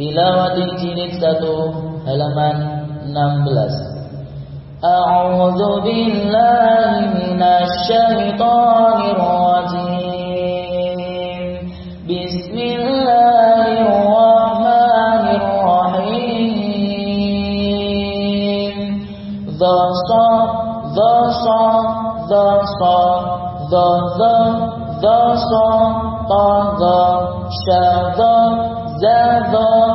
Tilawati jilid 1 halaman 16 A'udzu billahi minasy syaithanir rajim Bismillahirrahmanirrahim Dhasa dhasa dhasa dhasa dhasa dhasa syadha zadha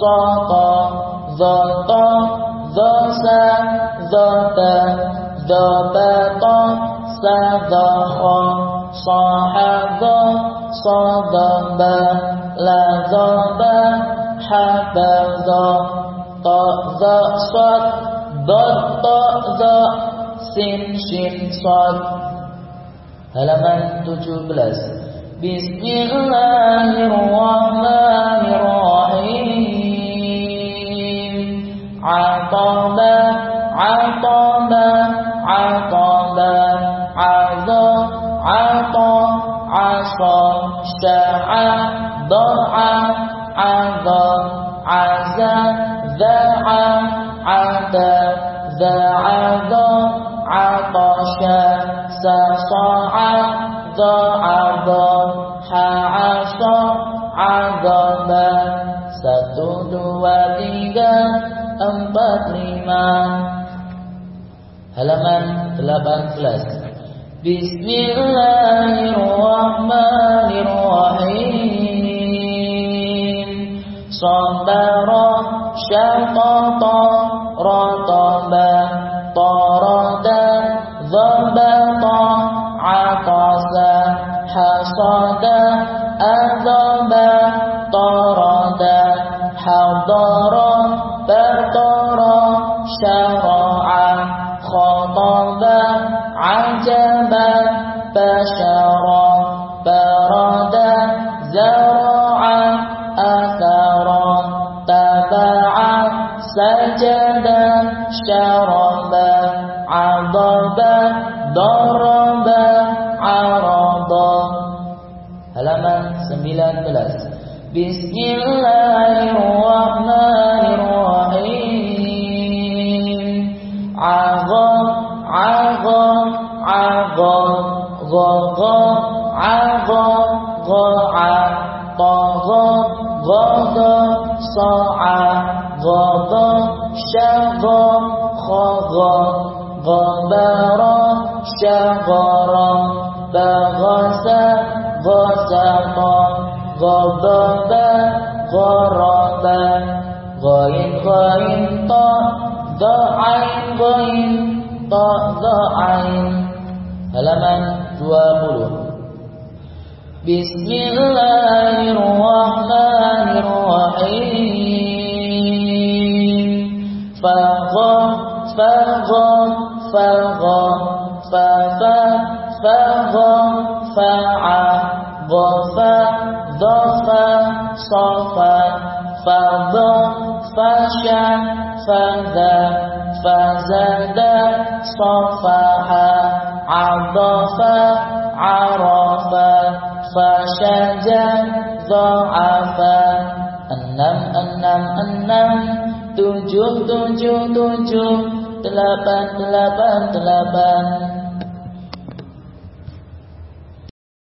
صاق ذاق ذاس ذات ذبط سذخ صحب صدب لذب حب ذا ط ذا صد ض ط ذا سين شين صاد halaman بلس بسم الله Satu, dua, tiga, empat, lima. Halaman delapan belas Bismillahirrahmanirrahim Sabara Syatata Rataba Tarada Zabata Atasa Hasada خطبا عجبا بشرا بردا زرعا أثرا تبعا سجدا شربا عضبا ضربا عرضا هلمان سميلا بلس بسم الله الرحمن الرحيم عظا عظا ago, go, go, ago, go, a, to, go, go, go, so, a, go, go, she, go, ho, go, go, Da'ain Ghain Ta Da'ain Halaman 20 Bismillahirrahmanirrahim Fagha Fagha Fagha Fafa Fagha Fa'a Ghafa Dhafa Safa Fadha Fasha Fadha Fazada Safaha Adafa Arafa Fashaja Dha'afa Enam, enam, enam Tujuh, tujuh, tujuh Delapan, delapan, delapan